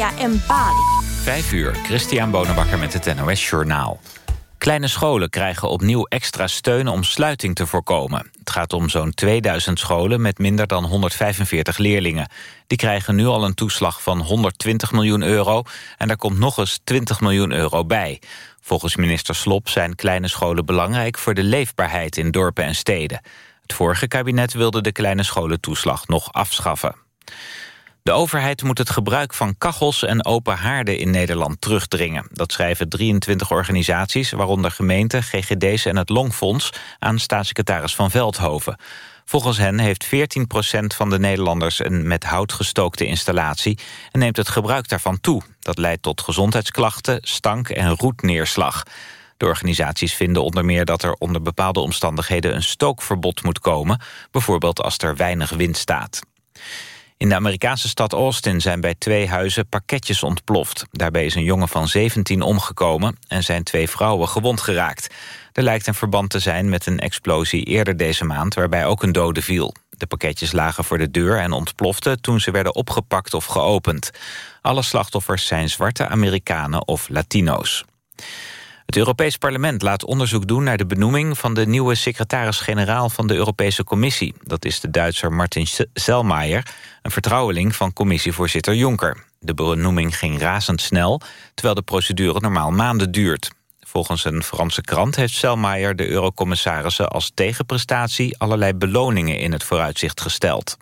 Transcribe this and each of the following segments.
Ja, en. Vijf uur, Christian Bonenbakker met het NOS Journaal. Kleine scholen krijgen opnieuw extra steun om sluiting te voorkomen. Het gaat om zo'n 2000 scholen met minder dan 145 leerlingen. Die krijgen nu al een toeslag van 120 miljoen euro... en daar komt nog eens 20 miljoen euro bij. Volgens minister Slop zijn kleine scholen belangrijk... voor de leefbaarheid in dorpen en steden. Het vorige kabinet wilde de kleine scholentoeslag nog afschaffen. De overheid moet het gebruik van kachels en open haarden in Nederland terugdringen. Dat schrijven 23 organisaties, waaronder gemeenten, GGD's en het Longfonds... aan staatssecretaris Van Veldhoven. Volgens hen heeft 14% van de Nederlanders een met hout gestookte installatie... en neemt het gebruik daarvan toe. Dat leidt tot gezondheidsklachten, stank en roetneerslag. De organisaties vinden onder meer dat er onder bepaalde omstandigheden... een stookverbod moet komen, bijvoorbeeld als er weinig wind staat. In de Amerikaanse stad Austin zijn bij twee huizen pakketjes ontploft. Daarbij is een jongen van 17 omgekomen en zijn twee vrouwen gewond geraakt. Er lijkt een verband te zijn met een explosie eerder deze maand... waarbij ook een dode viel. De pakketjes lagen voor de deur en ontploften toen ze werden opgepakt of geopend. Alle slachtoffers zijn zwarte Amerikanen of Latino's. Het Europees Parlement laat onderzoek doen naar de benoeming van de nieuwe secretaris-generaal van de Europese Commissie. Dat is de Duitser Martin Selmayr, een vertrouweling van commissievoorzitter Juncker. De benoeming ging razendsnel, terwijl de procedure normaal maanden duurt. Volgens een Franse krant heeft Selmayr de eurocommissarissen als tegenprestatie allerlei beloningen in het vooruitzicht gesteld.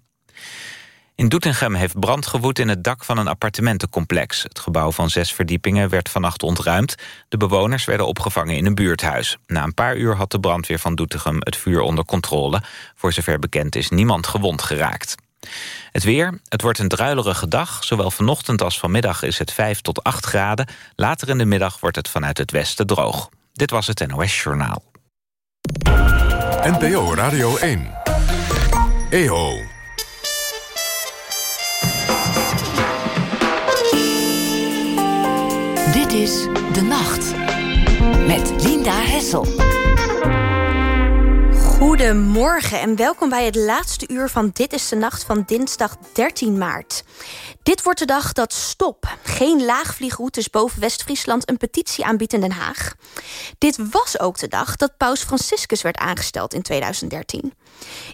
In Doetinchem heeft brand gewoed in het dak van een appartementencomplex. Het gebouw van zes verdiepingen werd vannacht ontruimd. De bewoners werden opgevangen in een buurthuis. Na een paar uur had de brandweer van Doetinchem het vuur onder controle. Voor zover bekend is niemand gewond geraakt. Het weer, het wordt een druilerige dag. Zowel vanochtend als vanmiddag is het 5 tot 8 graden. Later in de middag wordt het vanuit het westen droog. Dit was het NOS Journaal. NPO Radio 1. EO. Dit is De Nacht met Linda Hessel. Goedemorgen en welkom bij het laatste uur van Dit is de Nacht van dinsdag 13 maart. Dit wordt de dag dat Stop, geen laagvliegroutes boven West-Friesland... een petitie aanbiedt in Den Haag. Dit was ook de dag dat paus Franciscus werd aangesteld in 2013.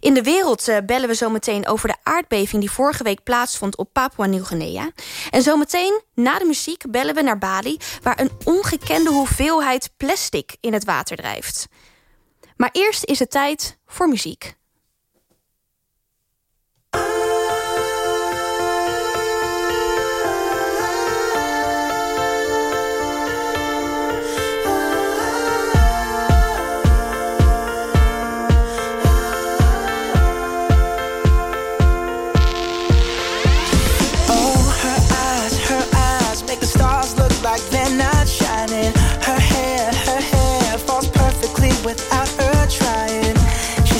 In de wereld uh, bellen we zometeen over de aardbeving... die vorige week plaatsvond op Papua-Nieuw-Guinea. En zometeen, na de muziek, bellen we naar Bali... waar een ongekende hoeveelheid plastic in het water drijft. Maar eerst is het tijd voor muziek.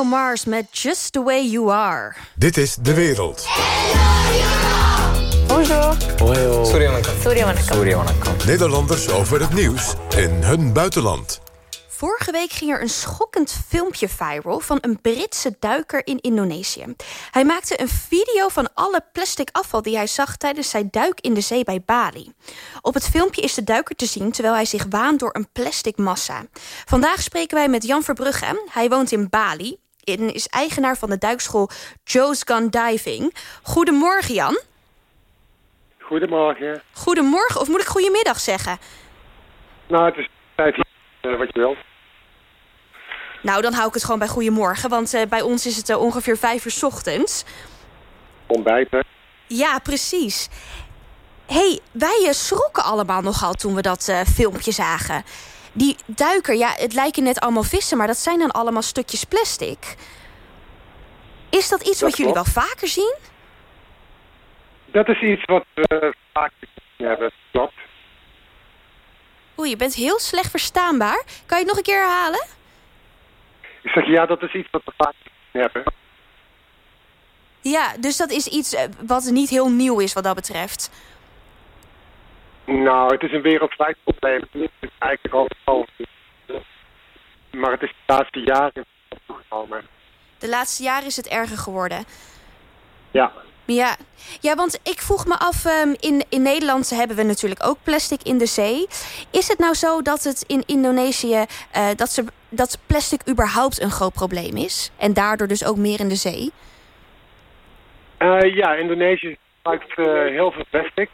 Bruno Mars met Just The Way You Are. Dit is De Wereld. Nederlanders over het nieuws in hun buitenland. Vorige week ging er een schokkend filmpje viral van een Britse duiker in Indonesië. Hij maakte een video van alle plastic afval die hij zag tijdens zijn duik in de zee bij Bali. Op het filmpje is de duiker te zien terwijl hij zich waant door een plastic massa. Vandaag spreken wij met Jan Verbrugge. Hij woont in Bali en is eigenaar van de duikschool Joe's Gun Diving. Goedemorgen Jan. Goedemorgen. Goedemorgen, of moet ik goedemiddag zeggen? Nou, het is vijf uur, eh, wat je wil. Nou, dan hou ik het gewoon bij goedemorgen, want eh, bij ons is het eh, ongeveer vijf uur 's ochtends. Ontbijten. Ja, precies. hey, wij schrokken allemaal nogal toen we dat filmpje zagen. Die duiker, ja, het lijken net allemaal vissen... maar dat zijn dan allemaal stukjes plastic. Is dat iets Dat wat jullie wel vaker zien? Dat is iets wat we gezien hebben. Klopt. Oeh, je bent heel slecht verstaanbaar. Kan je het nog een keer herhalen? Ik zeg ja, dat is iets wat we vaak gezien hebben. Ja, dus dat is iets eh, wat niet heel nieuw is wat dat betreft. Nou, het is een wereldwijd probleem. Het is eigenlijk overal. Maar het is de laatste jaren toegenomen. De laatste jaren is het erger geworden. Ja. Ja, ja want ik vroeg me af, ehm, in, in Nederland hebben we natuurlijk ook plastic in de zee. Is het nou zo dat het in Indonesië, eh, dat, ze, dat plastic überhaupt een groot probleem is? En daardoor dus ook meer in de zee? Eh, ja, Indonesië gebruikt eh, heel veel plastic.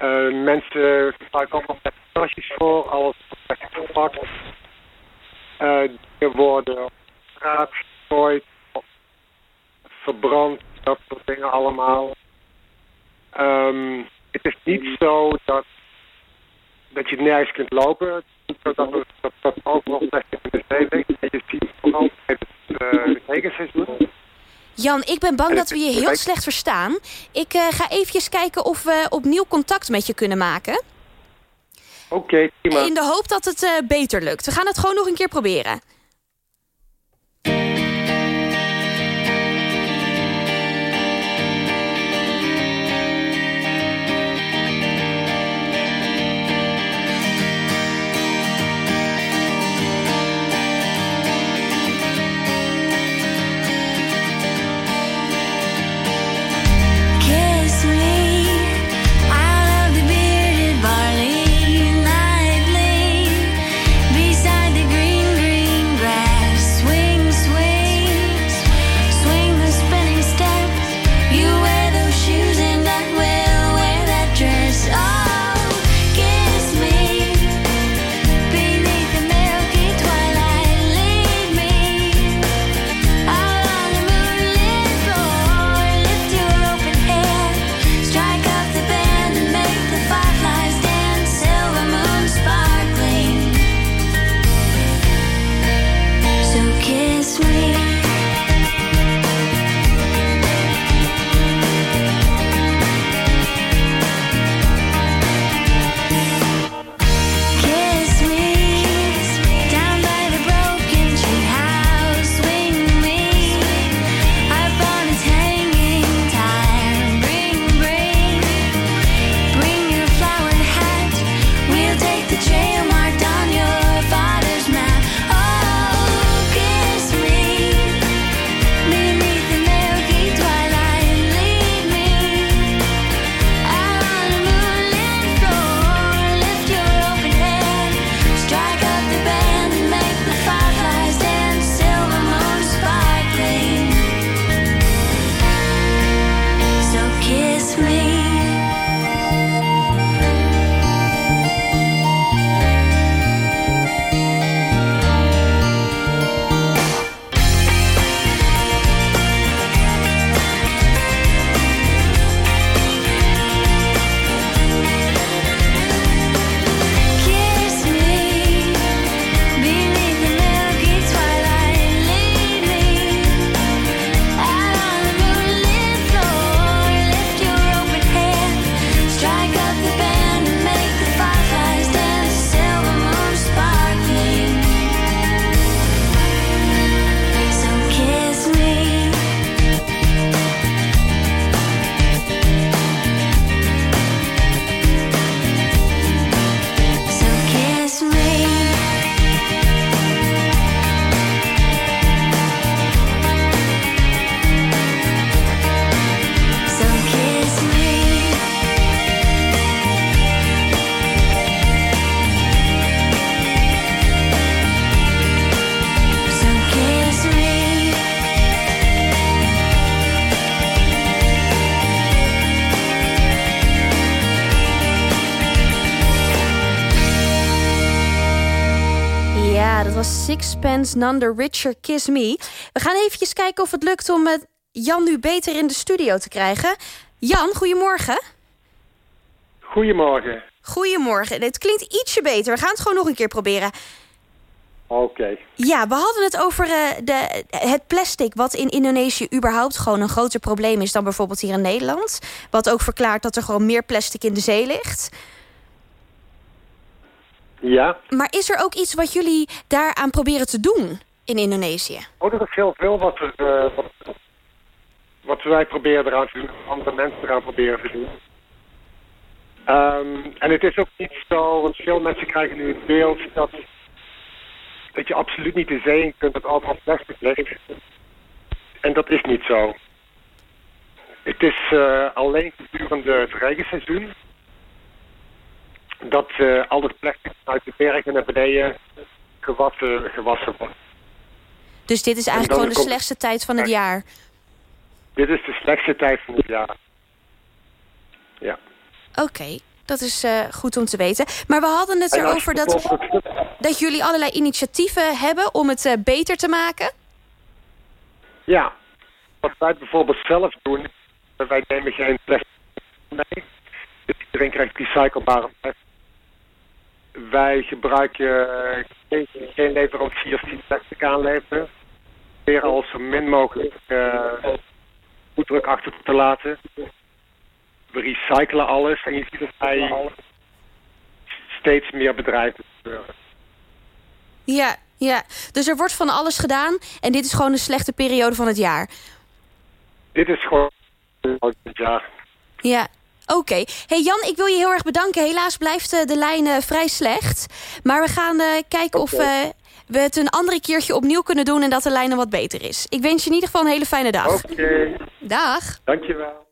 Eh, mensen gebruiken ook nog tasjes voor, alles wordt verpakt. Eh dingen worden op straat gegooid, verbrand, dat soort dingen allemaal. Ehm, het is niet zo dat, dat je nergens kunt lopen. Dat, dat, dat overal plastic in de zee ligt. Je ziet vooral tijdens eh. Jan, ik ben bang dat we je heel slecht verstaan. Ik eh, ga eventjes kijken of we opnieuw contact met je kunnen maken. Oké, prima. In de hoop dat het eh, beter lukt. We gaan het gewoon nog een keer proberen. Sixpence None the Richer Kiss Me. We gaan eventjes kijken of het lukt om eh, Jan nu beter in de studio te krijgen. Jan, goedemorgen. Goedemorgen. Goedemorgen. Het klinkt ietsje beter. We gaan het gewoon nog een keer proberen. Oké. Ja, we hadden het over eh, de, het plastic... wat in Indonesië überhaupt gewoon een groter probleem is... dan bijvoorbeeld hier in Nederland. Wat ook verklaart dat er gewoon meer plastic in de zee ligt. Ja. Maar is er ook iets wat jullie daaraan proberen te doen in Indonesië? Oh, dat is heel veel wat, er, eh, wat, wat wij proberen eraan te doen. wat Andere mensen eraan proberen te doen. Ehm, en het is ook niet zo, want veel mensen krijgen nu het beeld dat, dat je absoluut niet de zee in kunt, dat overal plastic ligt. En dat is niet zo. Het is eh, alleen gedurende het regenseizoen dat eh, al het plastic uit de bergen naar beneden gewassen, gewassen wordt. Dus dit is eigenlijk gewoon de komt- slechtste tijd van het jaar. Dit is de slechtste tijd van het jaar. Ja. Oké, dat is eh, goed om te weten. Maar we hadden het erover dat, dat jullie allerlei initiatieven hebben... om het eh, beter te maken. Ja, wat wij bijvoorbeeld zelf doen, wij nemen geen plastic mee. Dus iedereen krijgt recyclebare plastic. Wij gebruiken eh, geen, geen leveranciers die plastic aanleveren. Weer al zo min mogelijk eh voetdruk achter te laten. We recyclen alles en je ziet dat bij steeds meer bedrijven gebeuren. Ja, ja. Dus er wordt van alles gedaan. En dit is gewoon een slechte periode van het jaar. Dit is gewoon het jaar. Ja, oké. Hey Jan, ik wil je heel erg bedanken. Helaas blijft eh, de lijn eh, vrij slecht. Maar we gaan eh, kijken of eh, we het een andere keertje opnieuw kunnen doen... en dat de lijn dan wat beter is. Ik wens je in ieder geval een hele fijne dag. Oké, Dag. dankjewel.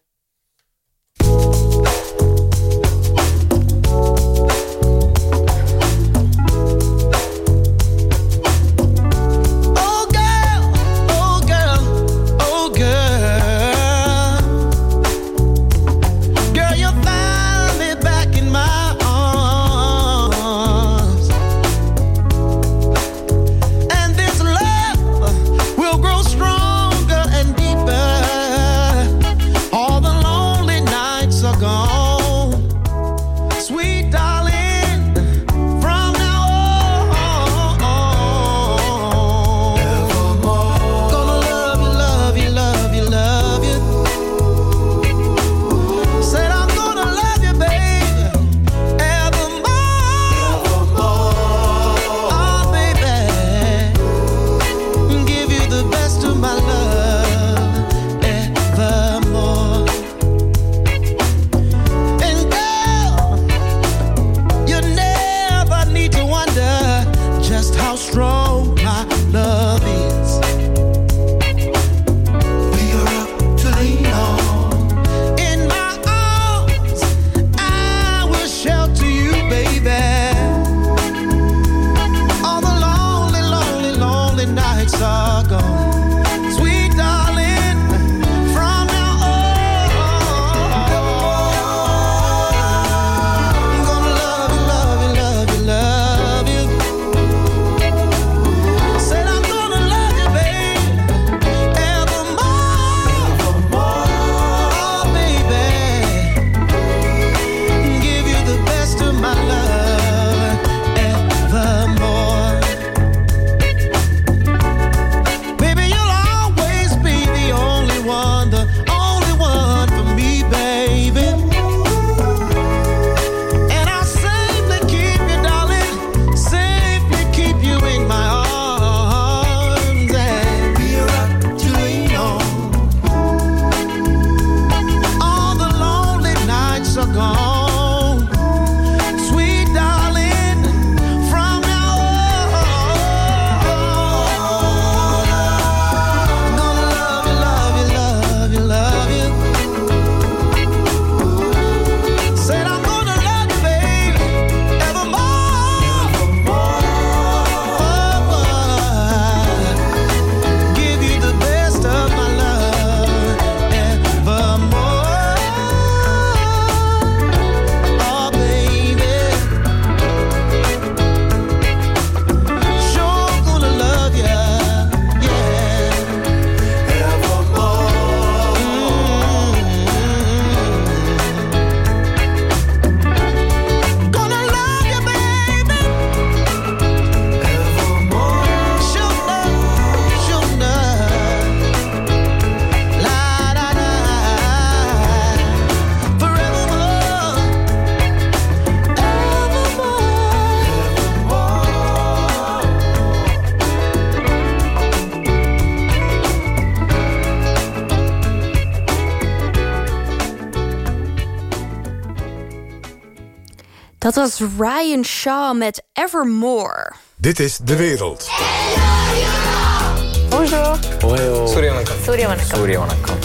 Was Ryan Shaw met Evermore. Dit is De Wereld.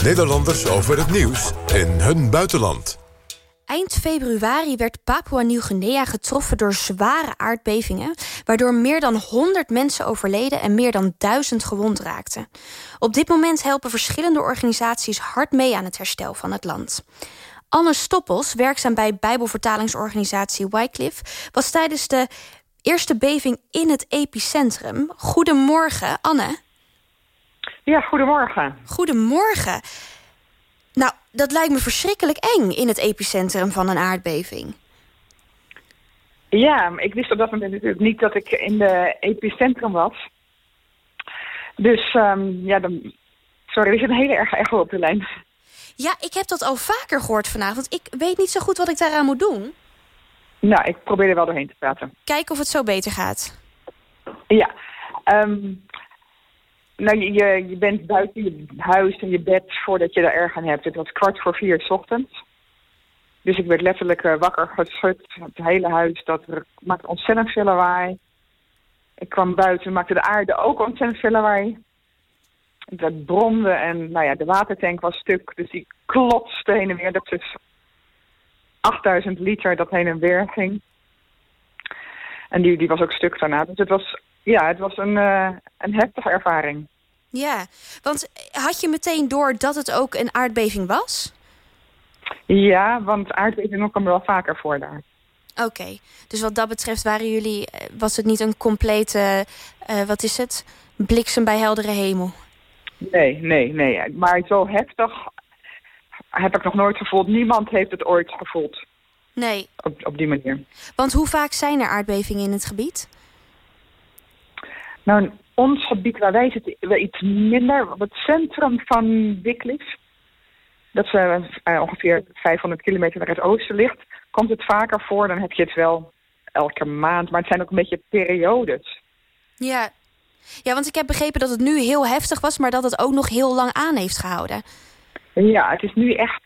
Nederlanders over het nieuws in hun buitenland. Eind februari werd Papua-Nieuw-Guinea getroffen door zware aardbevingen, waardoor meer dan 100 mensen overleden en meer dan 1000 gewond raakten. Op dit moment helpen verschillende organisaties hard mee aan het herstel van het land. Anne Stoppels, werkzaam bij Bijbelvertalingsorganisatie Wycliffe, was tijdens de eerste beving in het epicentrum. Goedemorgen, Anne. Ja, goedemorgen. Goedemorgen. Nou, dat lijkt me verschrikkelijk eng in het epicentrum van een aardbeving. Ja, ik wist op dat moment natuurlijk niet dat ik in de epicentrum was. Dus ehm, ja, dan... Sorry, er zit een hele erge echo op de lijn. Ja, ik heb dat al vaker gehoord vanavond. Ik weet niet zo goed wat ik daaraan moet doen. Nou, ik probeer er wel doorheen te praten. Kijken of het zo beter gaat. Ja, ehm, nou, je, bent buiten je huis en je bed voordat je er erg aan hebt. Het was kwart voor vier 's ochtends. Dus ik werd letterlijk eh, wakker geschud. Het hele huis dat maakte ontzettend veel lawaai. Ik kwam buiten, maakte de aarde ook ontzettend veel lawaai. Het bromde en nou ja, de watertank was stuk. Dus die klotste heen en weer. Dat is 8000 liter dat heen en weer ging. En die, die was ook stuk daarna. Dus het was, ja, het was een, eh, een heftige ervaring. Ja, want had je meteen door dat het ook een aardbeving was? Ja, want aardbevingen komen wel vaker voor daar. Oké, dus wat dat betreft waren jullie, eh, was het niet een complete, eh, wat is het, bliksem bij heldere hemel? Nee, nee, nee. Maar zo heftig heb ik nog nooit gevoeld. Niemand heeft het ooit gevoeld Nee, op, op die manier. want hoe vaak zijn er aardbevingen in het gebied? Nou, in ons gebied waar wij zitten, wel iets minder. Op het centrum van Wycliffe, dat is eh, ongeveer 500 kilometer naar het oosten ligt, komt het vaker voor. Dan heb je het wel elke maand, maar het zijn ook een beetje periodes. Ja. Ja, want ik heb begrepen dat het nu heel heftig was... maar dat het ook nog heel lang aan heeft gehouden. Ja, het is nu echt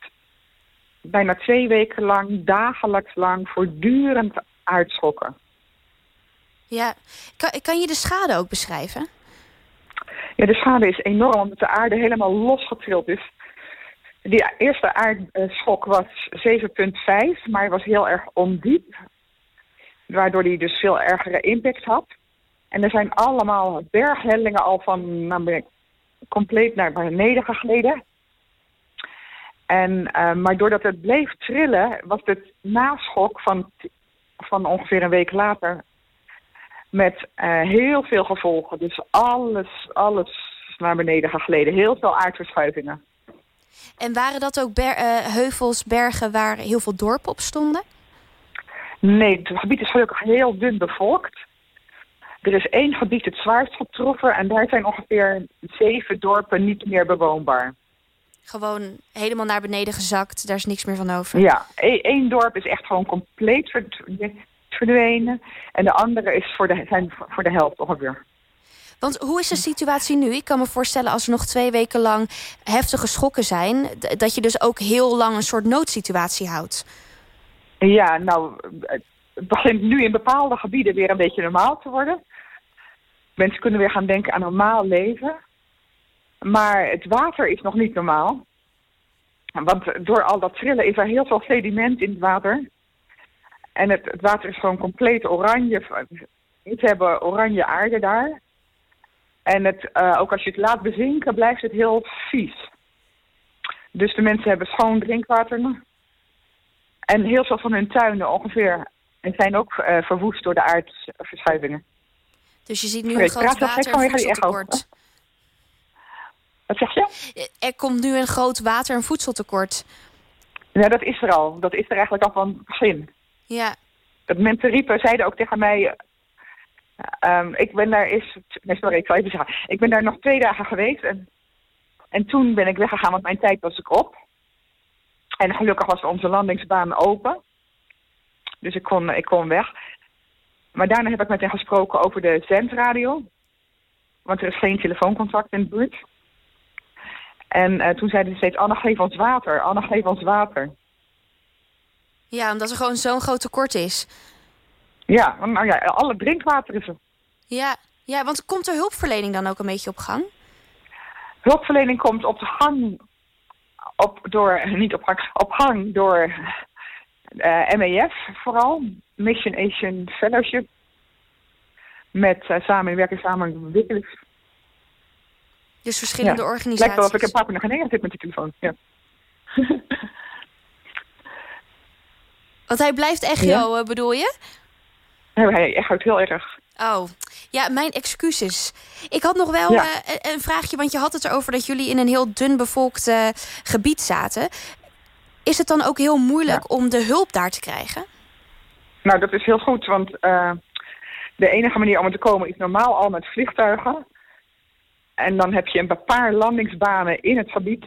bijna twee weken lang, dagelijks lang, voortdurend uitschokken. Ja. Kan, kan je de schade ook beschrijven? Ja, de schade is enorm omdat de aarde helemaal losgetrild is. Die eerste aardschok was 7,5, maar hij was heel erg ondiep. Waardoor hij dus veel ergere impact had. En er zijn allemaal berghellingen al van nou, ben ik compleet naar beneden gegleden. En, eh, maar doordat het bleef trillen, was het naschok van, van ongeveer een week later met eh, heel veel gevolgen. Dus alles, alles naar beneden gegleden. Heel veel aardverschuivingen. En waren dat ook ber- eh, heuvels, bergen waar heel veel dorpen op stonden? Nee, het gebied is gelukkig heel dun bevolkt. Er is één gebied het zwaarst getroffen en daar zijn ongeveer zeven dorpen niet meer bewoonbaar. Gewoon helemaal naar beneden gezakt, daar is niks meer van over. Ja, e- één dorp is echt gewoon compleet verd- verdwenen en de andere is voor de, zijn voor de helft ongeveer. Want hoe is de situatie nu? Ik kan me voorstellen als er nog twee weken lang heftige schokken zijn... dat je dus ook heel lang een soort noodsituatie houdt. Ja, nou, het begint nu in bepaalde gebieden weer een beetje normaal te worden. Mensen kunnen weer gaan denken aan normaal leven. Maar het water is nog niet normaal. Want door al dat trillen is er heel veel sediment in het water. En het, water is gewoon compleet oranje. We hebben oranje aarde daar. En het, eh, ook als je het laat bezinken, blijft het heel vies. Dus de mensen hebben schoon drinkwater. En heel veel van hun tuinen ongeveer en zijn ook eh, verwoest door de aardverschuivingen. Dus je ziet nu een groot water- en voedseltekort. Wat zeg je? Er komt nu een groot water- en voedseltekort. Ja, dat is er al. Dat is er eigenlijk al van het begin. Ja, Dat mensen riepen, zeiden ook tegen mij... eh, ehm, ik ben daar is... Nee, sorry, ik zal even zeggen. Ik ben daar nog twee dagen geweest. En, en toen ben ik weggegaan, want mijn tijd was ik op. En gelukkig was onze landingsbaan open. Dus ik kon, ik kon weg. Maar daarna heb ik met hen gesproken over de zendradio. Want er is geen telefooncontact in de buurt. En eh, toen zeiden ze steeds, Anne, geef ons water. Anne, geef ons water. Ja, omdat er gewoon zo'n groot tekort is. Ja, nou ja, alle drinkwater is er. Ja, ja, want komt er hulpverlening dan ook een beetje op gang? Hulpverlening komt op de gang, op, door, niet op gang, op gang door eh, MEF vooral, Mission Asian Fellowship. Met uh, samen Wikileaks. Dus verschillende Ja. organisaties. Lijkt wel of ik een paar naar Nederland zit met die telefoon. Ja. Want hij blijft echo, eh, bedoel je? Nee, Hij echt heel erg. Oh, ja, mijn excuses. Ik had nog wel Ja. een- vraagje, want je had het erover dat jullie in een heel dun bevolkt gebied zaten. Is het dan ook heel moeilijk om de hulp daar te krijgen? Nou, dat is heel goed, want eh, de enige manier om er te komen is normaal al met vliegtuigen. En dan heb je een paar landingsbanen in het gebied.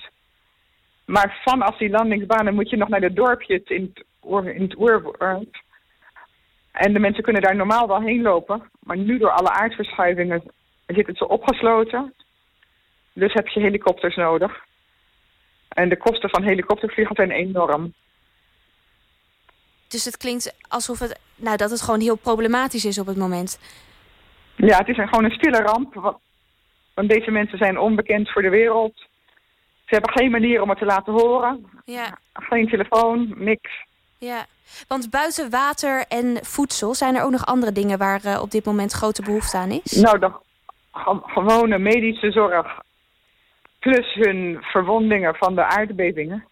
Maar vanaf die landingsbanen moet je nog naar de dorpjes in het, oer, in het oerwoud. En de mensen kunnen daar normaal wel heen lopen. Maar nu door alle aardverschuivingen zitten ze opgesloten. Dus heb je helikopters nodig. En de kosten van helikoptervliegen zijn enorm. Dus het klinkt alsof het, nou, dat het gewoon heel problematisch is op het moment. Ja, het is een, gewoon een stille ramp. Want, deze mensen zijn onbekend voor de wereld. Ze hebben geen manier om het te laten horen. Ja, Geen telefoon, niks. ja. Want buiten water en voedsel zijn er ook nog andere dingen waar eh, op dit moment grote behoefte aan is. Nou, de ge- gewone medische zorg. Plus hun verwondingen van de aardbevingen.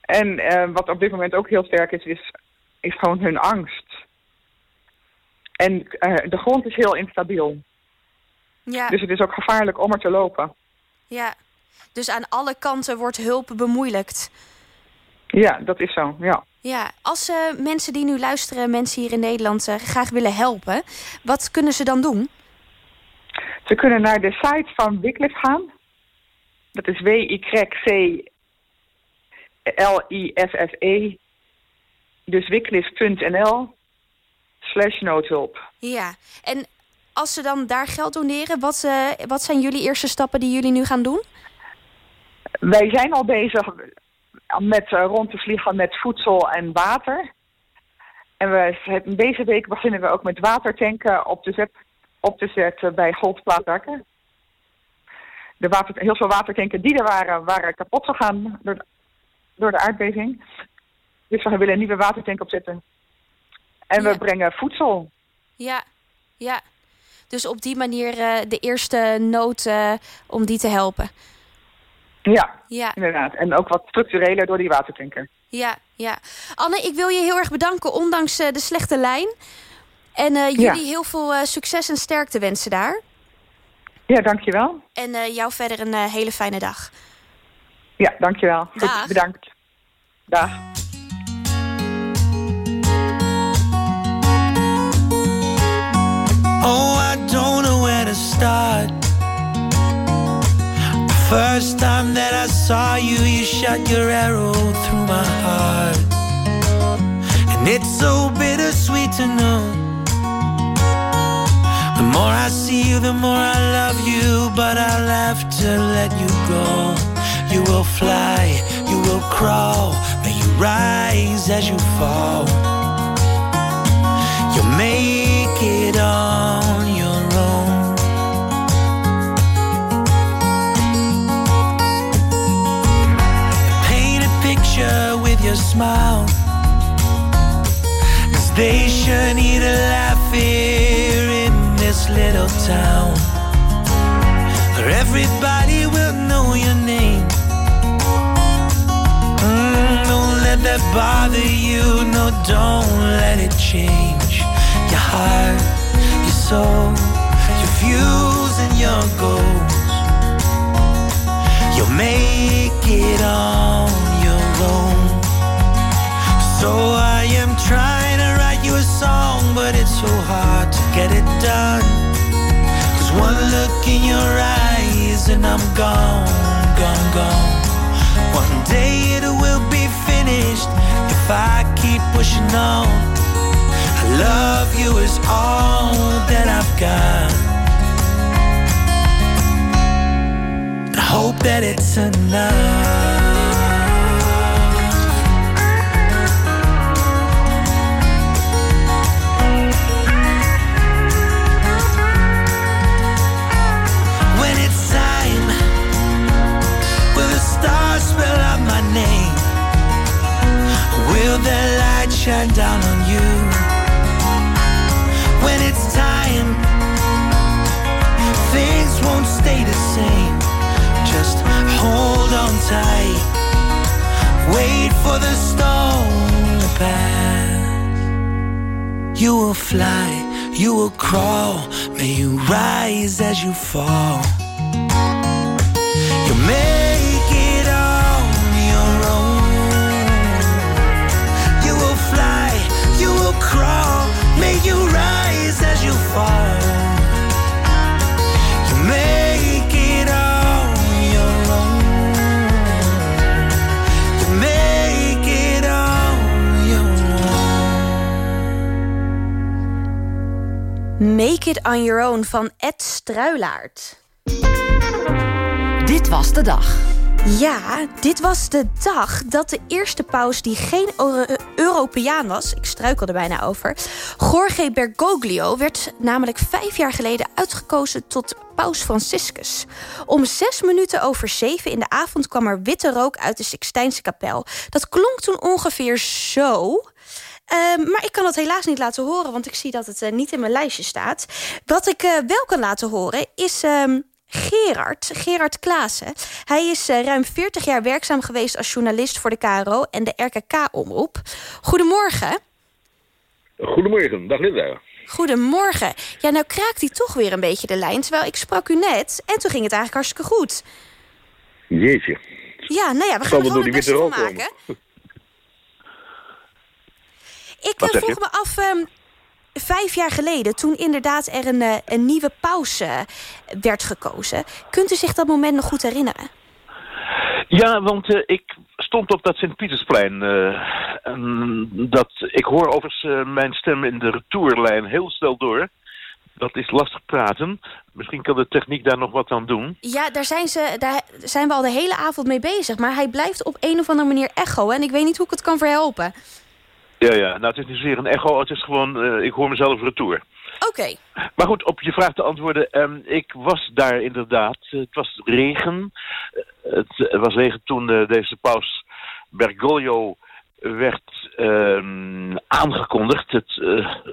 En eh, wat op dit moment ook heel sterk is, is, is gewoon hun angst. En eh, de grond is heel instabiel. Ja, Dus het is ook gevaarlijk om er te lopen. ja. Dus aan alle kanten wordt hulp bemoeilijkt. Ja, dat is zo, ja. Ja, als eh, mensen die nu luisteren, mensen hier in Nederland, eh, graag willen helpen, wat kunnen ze dan doen? Ze kunnen naar de site van Wycliffe gaan. Dat is W-Y-C-L-I-F-F-E. Dus wycliffe.nl slash noodhulp. Ja, en als ze dan daar geld doneren, wat, eh, wat zijn jullie eerste stappen die jullie nu gaan doen? Wij zijn al bezig met eh, rond te vliegen met voedsel en water. En we, deze week beginnen we ook met watertanken op te, zet, op te zetten bij golfplaatwerken. De water, heel veel watertanken die er waren, waren kapot gegaan door, de- door de aardbeving. Dus we willen een nieuwe watertank opzetten. En Ja. we brengen voedsel. Ja, ja. Dus op die manier eh, de eerste nood eh, om die te helpen. Ja, Ja, inderdaad. En ook wat structureler door die watertanker. ja, ja. Anne, ik wil je heel erg bedanken, ondanks eh, de slechte lijn. En Ja. jullie heel veel succes en sterkte wensen daar. Ja, dankjewel. En eh, jou verder een eh, hele fijne dag. Ja, dankjewel. Goed, Dag. bedankt. Dag. Oh, I don't know where to start. The first time that I saw you, you shot your arrow through my heart. And it's so bittersweet to know. More I see you, the more I love you, but I'll have to let you go. You will fly, you will crawl, may you rise as you fall. You'll make it on your own. Paint a picture with your smile. Cause they sure need a laugh this little town. Where everybody will know your name. Mm, don't let that bother you. No, don't let it change your heart, your soul, your views, and your goals. You'll make it on your own. So I am trying to but it's so hard to get it done. Cause one look in your eyes and I'm gone, gone, gone. One day it will be finished if I keep pushing on. I love you is all that I've got. I hope that it's enough. Shine down on you. When it's time, things won't stay the same. Just hold on tight. Wait for the storm to pass. You will fly, you will crawl. May you rise as you fall. You fall. You make it on your own. You make it on your own. Make It On Your Own van Ed Struilaert. Dit was de dag. Ja, dit was de dag dat de eerste paus die geen Euro- Europeaan was... ik struikel er bijna over... Jorge Bergoglio werd namelijk vijf jaar geleden uitgekozen tot paus Franciscus. Om zes minuten over zeven in de avond kwam er witte rook uit de Sixtijnse kapel. Dat klonk toen ongeveer zo... Ehm, maar ik kan dat helaas niet laten horen, want ik zie dat het eh, niet in mijn lijstje staat. Wat ik eh, wel kan laten horen is ehm, Gerard, Gerard Klaassen. Hij is eh, ruim 40 jaar werkzaam geweest als journalist voor de KRO en de RKK-omroep. Goedemorgen. Goedemorgen, dag Linda. Goedemorgen. Ja, nou kraakt hij toch weer een beetje de lijn, terwijl ik sprak u net en toen ging het eigenlijk hartstikke goed. Jeetje. Ja, nou ja, we gaan er gewoon het beste maken. Ik eh, vroeg me af, ehm, vijf jaar geleden, toen inderdaad er een, eh, een nieuwe paus eh, werd gekozen. Kunt u zich dat moment nog goed herinneren? Ja, want eh, ik stond op dat Sint-Pietersplein. en dat, ik hoor overigens mijn stem in de retourlijn heel snel door. Dat is lastig praten. Misschien kan de techniek daar nog wat aan doen. Ja, daar zijn, ze, daar zijn we al de hele avond mee bezig. Maar hij blijft op een of andere manier echo. En ik weet niet hoe ik het kan verhelpen. Ja, ja. Nou, het is niet zozeer een echo. Het is gewoon, eh, ik hoor mezelf retour. Oké. Maar goed, op je vraag te antwoorden. ehm, ik was daar inderdaad. Het was regen. Eh, Het was regen toen eh, deze paus Bergoglio werd ehm, aangekondigd. Het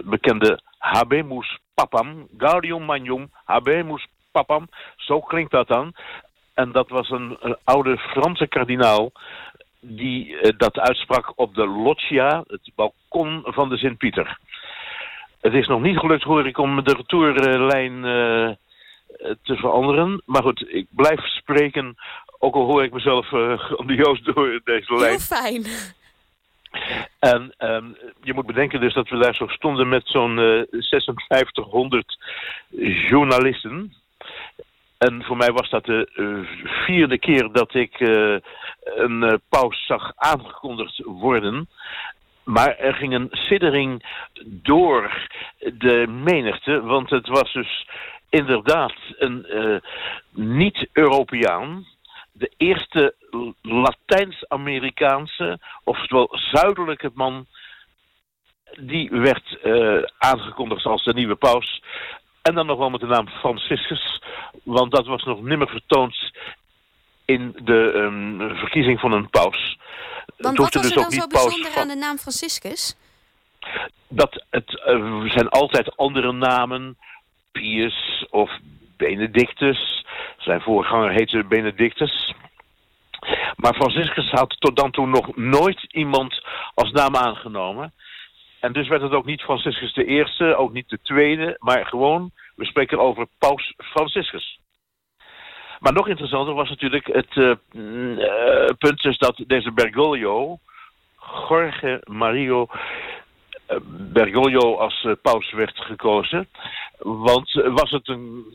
bekende Habemus Papam. Gaudium Magnum Habemus Papam. Zo klinkt dat dan. En dat was een, een oude Franse kardinaal die eh, dat uitsprak op de loggia, het balkon van de Sint-Pieter. Het is nog niet gelukt, hoor ik, om de retourlijn eh, eh, te veranderen. Maar goed, ik blijf spreken, ook al hoor ik mezelf eh grandioos door deze lijn. Heel fijn. En ehm, je moet bedenken dus dat we daar zo stonden met zo'n eh 5600 journalisten. En voor mij was dat de eh, vierde keer dat ik eh, een eh, paus zag aangekondigd worden. Maar er ging een siddering door de menigte, want het was dus inderdaad een niet-Europeaan. De eerste Latijns-Amerikaanse, oftewel zuidelijke man, die werd aangekondigd als de nieuwe paus. En dan nog wel met de naam Franciscus, want dat was nog nimmer vertoond in de ehm, verkiezing van een paus. Want wat was er dus dan ook zo bijzonder van- aan de naam Franciscus? dat het eh, zijn altijd andere namen. Pius of Benedictus. Zijn voorganger heette Benedictus. Maar Franciscus had tot dan toe nog nooit iemand als naam aangenomen. En dus werd het ook niet Franciscus de eerste, ook niet de tweede, maar gewoon, we spreken over Paus Franciscus. Maar nog interessanter was natuurlijk het eh, mm, eh, punt dus dat deze Bergoglio, Jorge Mario eh, Bergoglio als paus werd gekozen. Want was het een,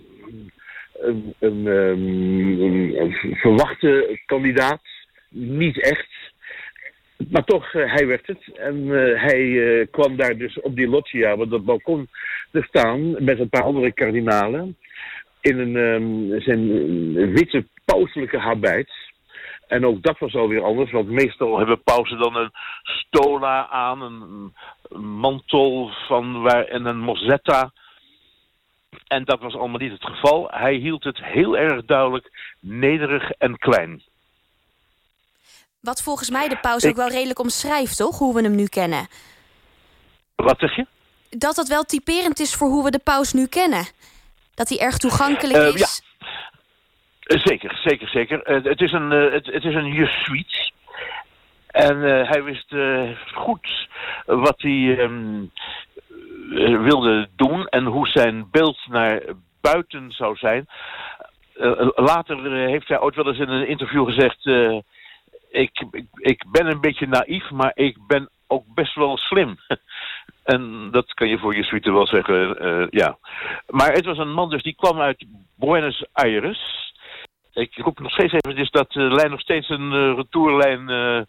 ehm, een- een verwachte kandidaat? Niet echt. Maar toch, eh, hij werd het. En eh, hij eh, kwam daar dus op die loggia, op dat balkon, te staan met een paar andere kardinalen. In een, ehm, zijn witte pauselijke habit. En ook dat was alweer anders, want meestal hebben pausen dan een stola aan, een mantel van waar, en een mozzetta. En dat was allemaal niet het geval. Hij hield het heel erg duidelijk nederig en klein. Wat volgens mij de paus Ik- ook wel redelijk omschrijft, toch? Hoe we hem nu kennen. Wat zeg je? Dat dat wel typerend is voor hoe we de paus nu kennen. Dat hij erg toegankelijk Eh, is. Eh, Zeker, zeker, zeker. Eh, het is een, eh, het, het is een jesuit. En eh, hij wist eh, goed wat hij ehm, eh, wilde doen en hoe zijn beeld naar buiten zou zijn. Eh, later eh, heeft hij ooit wel eens in een interview gezegd... eh, ik, ik, ik ben een beetje naïef, maar ik ben ook best wel slim. en dat kan je voor jesuiten wel zeggen, eh, ja. Maar het was een man dus, die kwam uit Buenos Aires... Ik roep nog steeds even dus dat de lijn nog steeds een eh, retourlijn eh,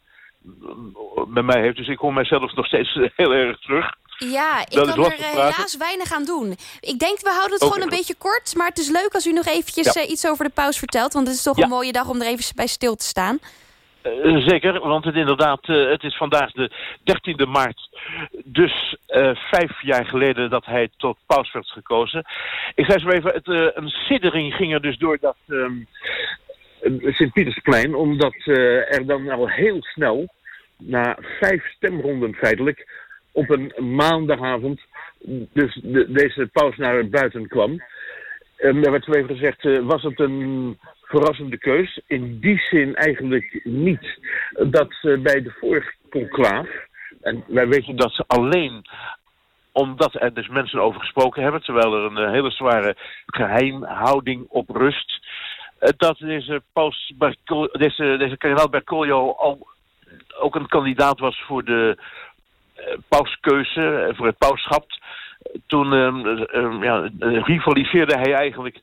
bij mij heeft. Dus ik hoor mijzelf nog steeds eh, heel erg terug. Ja, ik Dat kan er eh, helaas weinig aan doen. Ik denk, we houden het gewoon een beetje kort. Maar het is leuk als u nog eventjes Ja. eh, iets over de paus vertelt. Want het is toch Ja. een mooie dag om er even bij stil te staan. Eh, zeker, want het, inderdaad, eh, het is vandaag de 13e maart. Dus eh, vijf jaar geleden dat hij tot paus werd gekozen. Ik zei zo even, het, een siddering ging er dus door dat ehm, eh, Sint-Pietersplein. Omdat er dan al heel snel, na vijf stemronden feitelijk, op een maandagavond dus de, deze paus naar buiten kwam. Er werd zo even gezegd, eh, was het een verrassende keus? In die zin eigenlijk niet. Dat eh, bij de vorige conclaaf, en wij weten dat ze alleen omdat er dus mensen over gesproken hebben, terwijl er een eh, hele zware geheimhouding op rust, eh, dat deze, paus Bercol- deze, deze kardinaal Bergoglio al ook een kandidaat was voor de eh, pauskeuze, eh, voor het pauschap. Toen ehm, ehm, ja, eh, rivaliseerde hij eigenlijk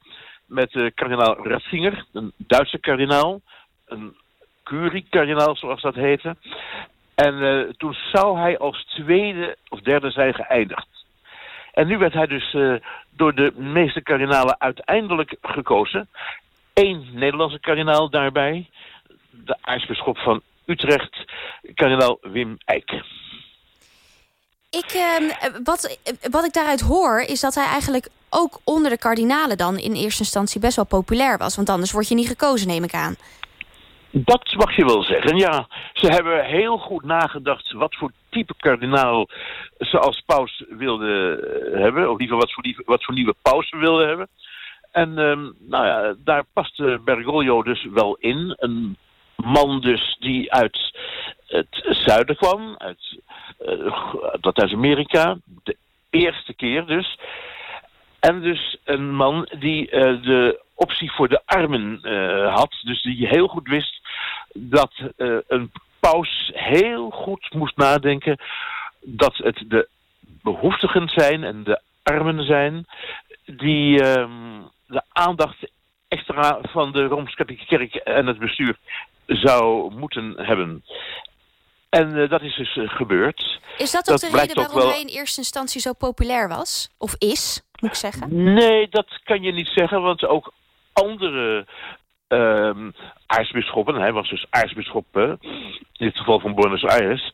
met eh, kardinaal Ratzinger, een Duitse kardinaal, een curie-kardinaal zoals dat heette. En eh, toen zou hij als tweede of derde zijn geëindigd. En nu werd hij dus door de meeste kardinalen uiteindelijk gekozen. Eén Nederlandse kardinaal daarbij, de aartsbisschop van Utrecht, kardinaal Wim Eijk. Ik, ehm, eh, wat, wat ik daaruit hoor, is dat hij eigenlijk ook onder de kardinalen dan in eerste instantie best wel populair was. Want anders word je niet gekozen, neem ik aan. Dat mag je wel zeggen, ja. Ze hebben heel goed nagedacht wat voor type kardinaal ze als paus wilden eh, hebben. Of liever wat voor, wat voor nieuwe paus ze wilden hebben. En ehm, nou ja, daar paste Bergoglio dus wel in. Een man dus die uit het zuiden kwam, uit eh, Latijns-Amerika. De eerste keer dus. En dus een man die eh, de optie voor de armen eh, had. Dus die heel goed wist dat een paus heel goed moest nadenken dat het de behoeftigen zijn en de armen zijn die ehm, de aandacht extra van de Rooms-Katholieke Kerk en het bestuur zou moeten hebben. En eh, dat is dus eh, gebeurd. Is dat ook Dat de reden waarom wel- hij in eerste instantie zo populair was? Of is, moet ik zeggen? Nee, dat kan je niet zeggen, want ook andere ehm aartsbisschoppen, hij was dus aartsbisschop, in dit geval van Buenos Aires,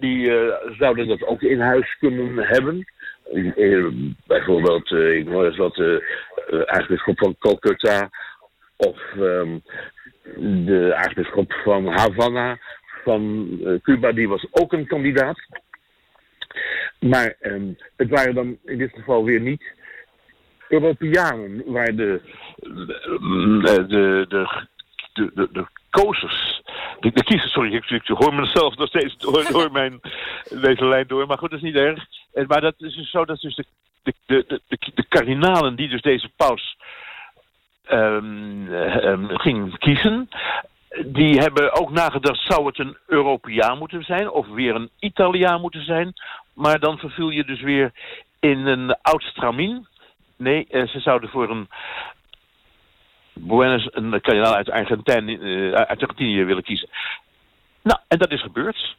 die eh, zouden dat ook in huis kunnen hebben. Eh, bijvoorbeeld, eh, ik hoor eens wat, eh eh, aartsbisschop van Calcutta of ehm, de aartsbisschop van Havana van eh, Cuba, die was ook een kandidaat. Maar ehm, het waren dan in dit geval weer niet Europeanen waar de, de, de, de, de, de, de kozers, de, de kiezers, sorry, ik, ik hoor mezelf nog steeds door, door mijn, deze lijn door, maar goed, dat is niet erg. Eh, Maar dat is dus zo dat dus de, de, de, de, de, kardinalen die dus deze paus ehm, eh, ehm, ging kiezen, die hebben ook nagedacht, zou het een Europeaan moeten zijn of weer een Italiaan moeten zijn? Maar dan verviel je dus weer in een oud stramien. Nee, eh, ze zouden voor een Buenos, een Argentinië, eh, uit Argentinië willen kiezen. Nou, en dat is gebeurd.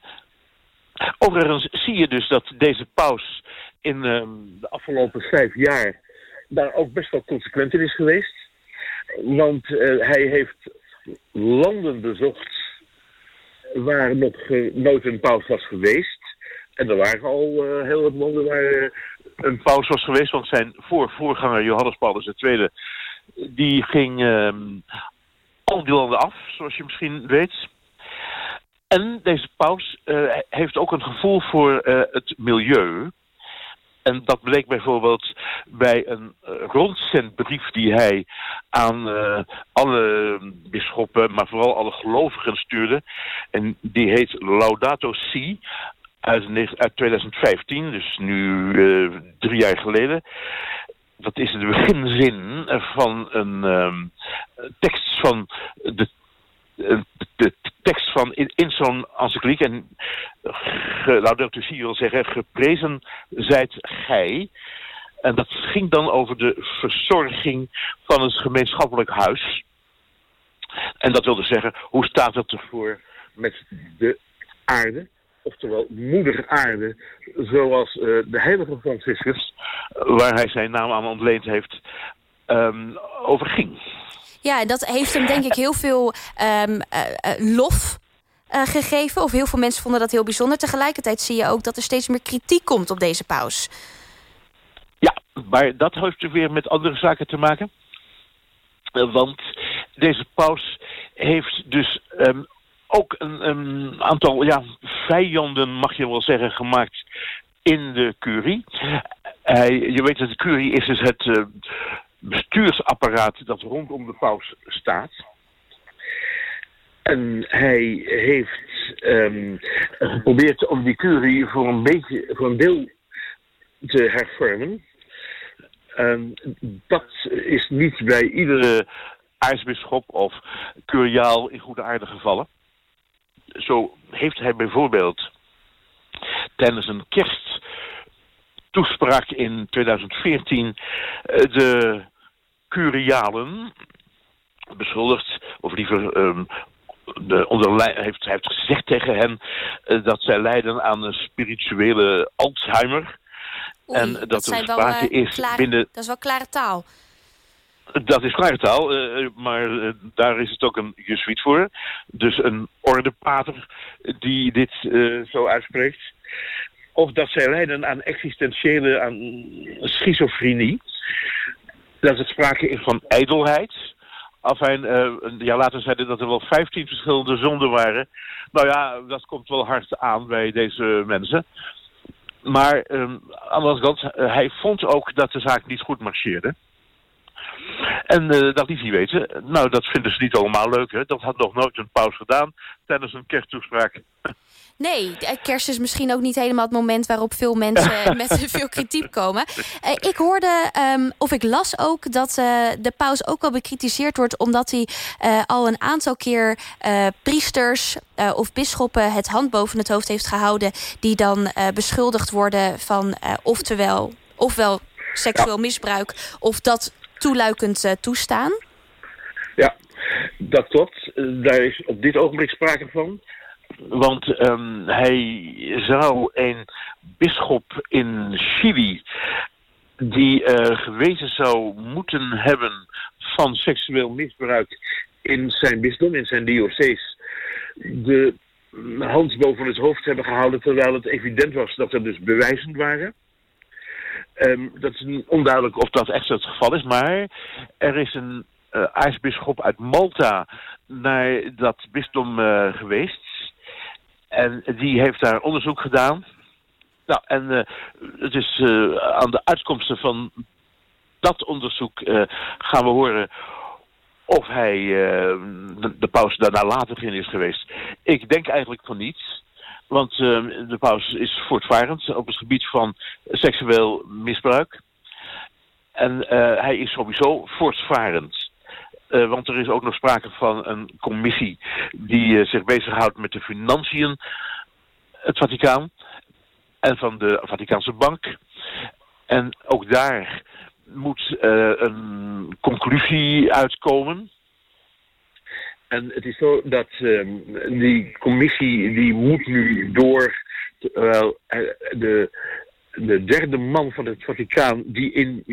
Overigens zie je dus dat deze paus in ehm, de afgelopen vijf jaar daar ook best wel consequent in is geweest. Want eh, hij heeft landen bezocht waar nog nooit een paus was geweest. En er waren al eh, heel wat landen waar een paus was geweest. Want zijn voor voorganger Johannes Paulus II, die ging ehm, al die landen af, zoals je misschien weet. En deze paus eh, heeft ook een gevoel voor eh, het milieu. En dat bleek bijvoorbeeld bij een uh, rondzendbrief die hij aan alle bisschoppen, maar vooral alle gelovigen stuurde. En die heet Laudato Si uit, uit 2015, dus nu drie jaar geleden. Dat is de beginzin van een um, tekst van de de tekst van in, zo'n encycliek. En Laudato Si wil zeggen, geprezen zijt gij. En dat ging dan over de verzorging van het gemeenschappelijk huis. En dat wilde zeggen, hoe staat het ervoor met de aarde? Oftewel moeder aarde, zoals uh, de heilige Franciscus, waar hij zijn naam aan ontleend heeft, um, overging. Ja, en dat heeft hem denk ik heel veel um, uh, lof uh, gegeven. Of heel veel mensen vonden dat heel bijzonder. Tegelijkertijd zie je ook dat er steeds meer kritiek komt op deze paus. Ja, maar dat heeft weer met andere zaken te maken. Want deze paus heeft dus um, ook een, aantal ja, vijanden, mag je wel zeggen, gemaakt in de curie. Je weet dat de curie is dus het uh, bestuursapparaat dat rondom de paus staat. En hij heeft um, geprobeerd om die curie voor een beetje, voor een deel te hervormen. En dat is niet bij iedere aartsbisschop of curiaal in goede aarde gevallen. Zo heeft hij bijvoorbeeld tijdens een kersttoespraak in 2014 de curialen beschuldigd, of liever um, de, onder, heeft, heeft gezegd tegen hen uh, dat zij lijden aan een spirituele Alzheimer. Oei, en dat, dat er sprake wel, uh, is klare, binnen... Dat is wel klare taal. Dat is klare taal, uh, maar uh, daar is het ook een jesuit voor. Dus een ordepater die dit zo uitspreekt. Of dat zij lijden aan existentiële aan schizofrenie. Dat het sprake is van ijdelheid. Afijn, jaar later zeiden dat er wel 15 verschillende zonden waren. Nou ja, dat komt wel hard aan bij deze mensen. Maar um, aan de andere kant, hij vond ook dat de zaak niet goed marcheerde. En uh, dat liet hij weten. Nou, dat vinden ze niet allemaal leuk, hè. Dat had nog nooit een paus gedaan tijdens een kersttoespraak. Nee, kerst is misschien ook niet helemaal het moment waarop veel mensen met veel kritiek komen. Uh, ik hoorde, um, of ik las ook, dat uh, de paus ook al bekritiseerd wordt... omdat hij uh, al een aantal keer priesters of bisschoppen het hand boven het hoofd heeft gehouden... die dan beschuldigd worden van oftewel, ofwel seksueel misbruik of dat toeluikend toestaan. Ja, dat klopt. Daar is op dit ogenblik sprake van... Want um, hij zou een bisschop in Chili die uh, gewezen zou moeten hebben van seksueel misbruik in zijn bisdom, in zijn diocees, de hand boven het hoofd hebben gehouden terwijl het evident was dat er dus bewijzen waren. Um, dat is onduidelijk of dat echt het geval is, maar er is een uh, aartsbisschop uit Malta naar dat bisdom uh, geweest. En die heeft daar onderzoek gedaan. Nou, en uh, het is aan de uitkomsten van dat onderzoek gaan we horen of hij de, de paus daarna later in is geweest. Ik denk eigenlijk van niets. Want de paus is voortvarend op het gebied van seksueel misbruik. En hij is sowieso voortvarend. Uh, want er is ook nog sprake van een commissie die uh, zich bezighoudt met de financiën, het Vaticaan en van de Vaticaanse Bank. En ook daar moet een conclusie uitkomen. En het is zo dat die commissie die moet nu door, terwijl de de derde man van het Vaticaan die in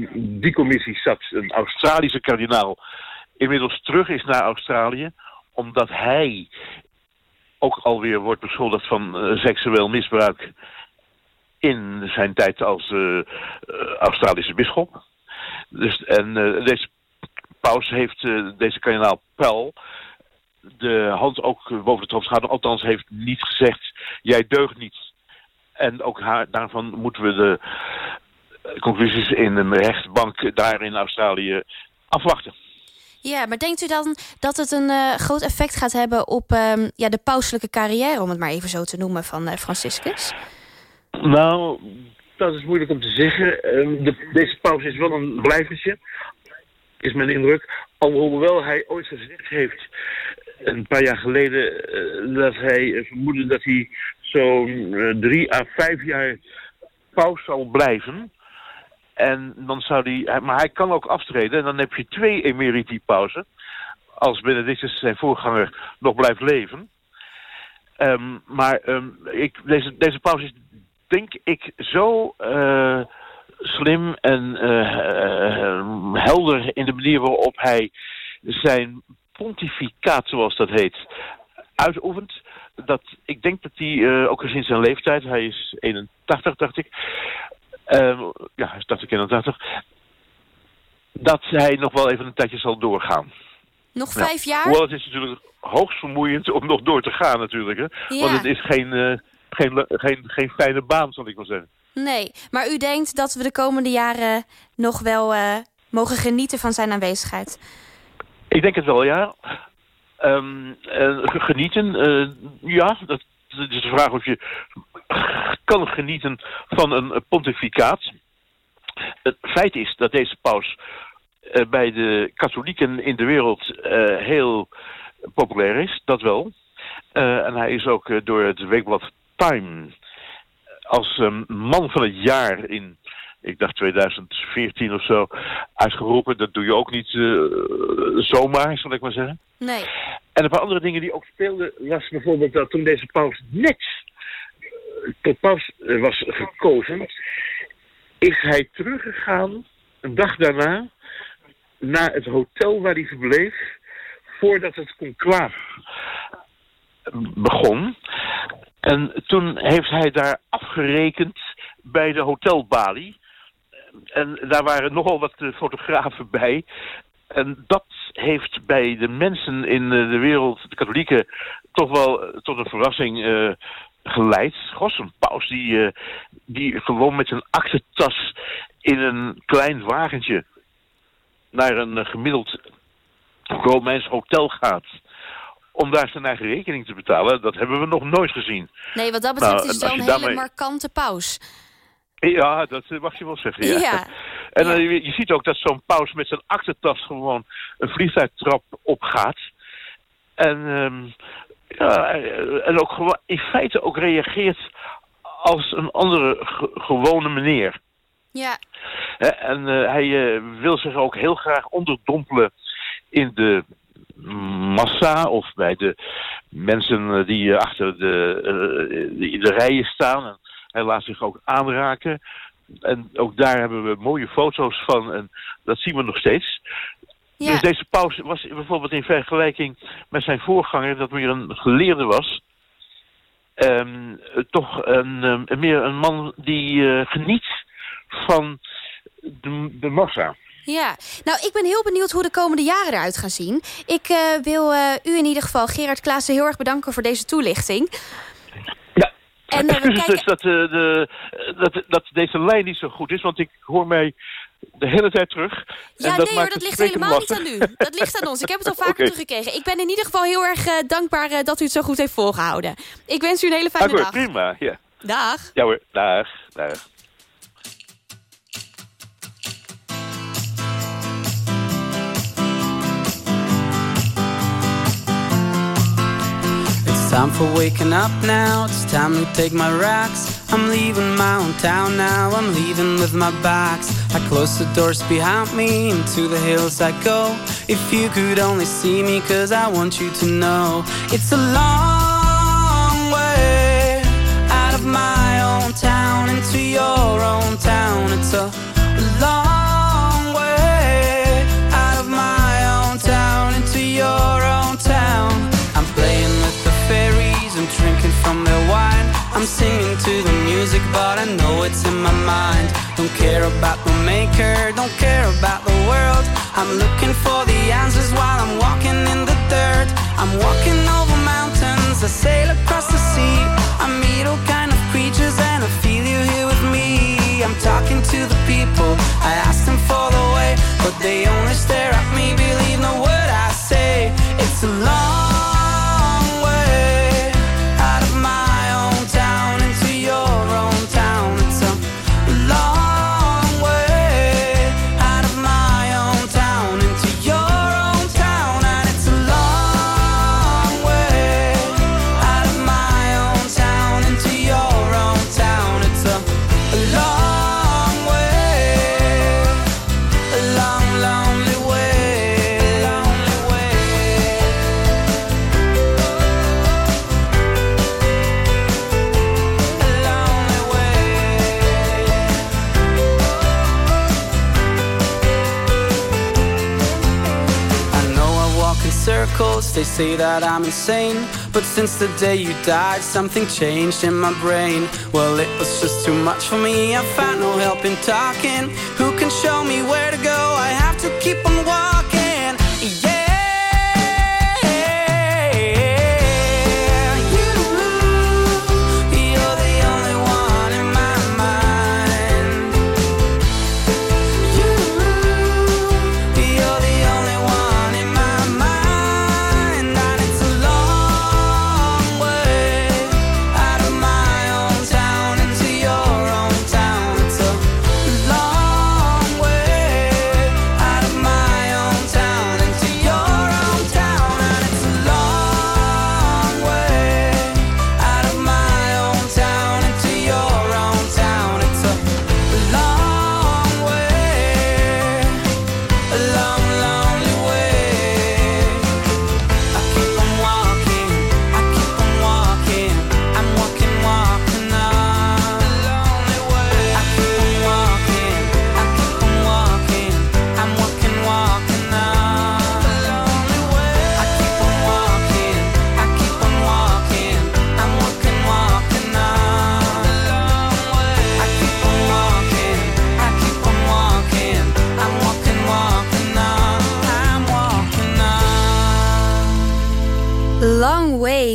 die commissie zat, een Australische kardinaal, inmiddels terug is naar Australië, omdat hij ook alweer wordt beschuldigd van uh, seksueel misbruik in zijn tijd als uh, Australische bisschop. Dus, en deze paus heeft deze kardinaal Pel de hand ook boven het hoofd gehouden. Althans heeft niet gezegd, jij deugt niet. En ook haar, daarvan moeten we de conclusies in een rechtbank daar in Australië afwachten. Ja, maar denkt u dan dat het een eh, groot effect gaat hebben op ehm, ja, de pauselijke carrière, om het maar even zo te noemen, van eh, Franciscus? Nou, dat is moeilijk om te zeggen. Ehm, de, deze pauze is wel een blijvertje, is mijn indruk. Alhoewel hij ooit gezegd heeft, een paar jaar geleden, eh, dat hij eh, vermoedde dat hij zo'n eh, drie à vijf jaar paus zal blijven. En dan zou hij- maar hij kan ook aftreden en dan heb je twee emeriti pauzen. Als Benedictus zijn voorganger nog blijft leven. Ehm, maar ehm, ik, deze, deze pauze is denk ik zo slim en helder in de manier waarop hij zijn pontificaat, zoals dat heet, uitoefent. Dat, ik denk dat hij, eh, ook gezien zijn leeftijd, hij is 81, dacht ik. Ehm, ja, hij is 80, 81. Dat hij nog wel even een tijdje zal doorgaan. Nog vijf jaar? Hoewel het is natuurlijk hoogst vermoeiend om nog door te gaan natuurlijk. Hè? Ja. Want het is geen, eh, geen, geen, geen fijne baan, zal ik wel zeggen. Nee, maar u denkt dat we de komende jaren nog wel eh, mogen genieten van zijn aanwezigheid? Ik denk het wel, ja. Ehm, eh, genieten, eh, ja. Dat, is de vraag of je kan genieten van een pontificaat. Het feit is dat deze paus eh, bij de katholieken in de wereld heel populair is, dat wel. En hij is ook door het weekblad Time als ehm, man van het jaar in, ik dacht 2014 of zo, uitgeroepen. Dat doe je ook niet eh, zomaar, zal ik maar zeggen. Nee. En een paar andere dingen die ook speelden, was bijvoorbeeld dat toen deze paus net eh, tot paus eh, was gekozen, is hij teruggegaan een dag daarna naar het hotel waar hij verbleef voordat het conclaaf begon. En toen heeft hij daar afgerekend bij de hotelbalie. En daar waren nogal wat eh, fotografen bij. En dat heeft bij de mensen in eh, de wereld, de katholieken, toch wel eh, tot een verrassing geleid. Gos, een paus die, die gewoon met zijn aktentas in een klein wagentje naar een gemiddeld Romeins hotel gaat. Om daar zijn eigen rekening te betalen. Dat hebben we nog nooit gezien. Nee, wat dat betreft Nou, is het wel een hele markante paus. Ja, dat mag je wel zeggen. Ja. Ja. En je, je ziet ook dat zo'n paus met zijn aktentas gewoon een vliegtuigtrap opgaat. En, ehm, ja, en ook in feite ook reageert als een andere ge- gewone meneer. Ja, en eh, hij eh, wil zich ook heel graag onderdompelen in de massa of bij de mensen eh, die achter de, die in de rijen staan. Hij laat zich ook aanraken. En ook daar hebben we mooie foto's van en dat zien we nog steeds. ja. Dus deze paus was bijvoorbeeld in vergelijking met zijn voorganger, dat meer een geleerde was, ehm, toch een, ehm, meer een man die eh, geniet van de, de massa. Ja, nou ik ben heel benieuwd hoe de komende jaren eruit gaan zien. Ik eh, wil eh, u in ieder geval, Gerard Klaassen, heel erg bedanken voor deze toelichting. En, eh, Excuses kijken- dus dat, eh, de, dat, dat deze lijn niet zo goed is, want ik hoor mij de hele tijd terug. Ja, en dat nee hoor, dat ligt helemaal niet aan u. Dat ligt aan ons. Ik heb het al vaker Oké. teruggekregen. Ik ben in ieder geval heel erg eh, dankbaar dat u het zo goed heeft volgehouden. Ik wens u een hele fijne Akkoord, dag. prima. Ja. Dag. ja hoor, dag. dag. Time for waking up now. It's time to take my racks. I'm leaving my own town now. I'm leaving with my bags. I close the doors behind me. Into the hills I go. If you could only see me, cause I want you to know. It's a long way out of my own town into your own town. It's a I'm singing to the music, but I know it's in my mind. Don't care about the maker, don't care about the world. I'm looking for the answers while I'm walking in the dirt. I'm walking over mountains, I sail across the sea. I meet all kind of creatures and I feel you here with me. I'm talking to the people I ask them for the way, but They only stare at me, believe no word I say. It's a long they say that I'm insane. But since the day you died, something changed in my brain. Well, it was just too much for me, I found no help in talking. Who can show me where to go? I have to keep on walking.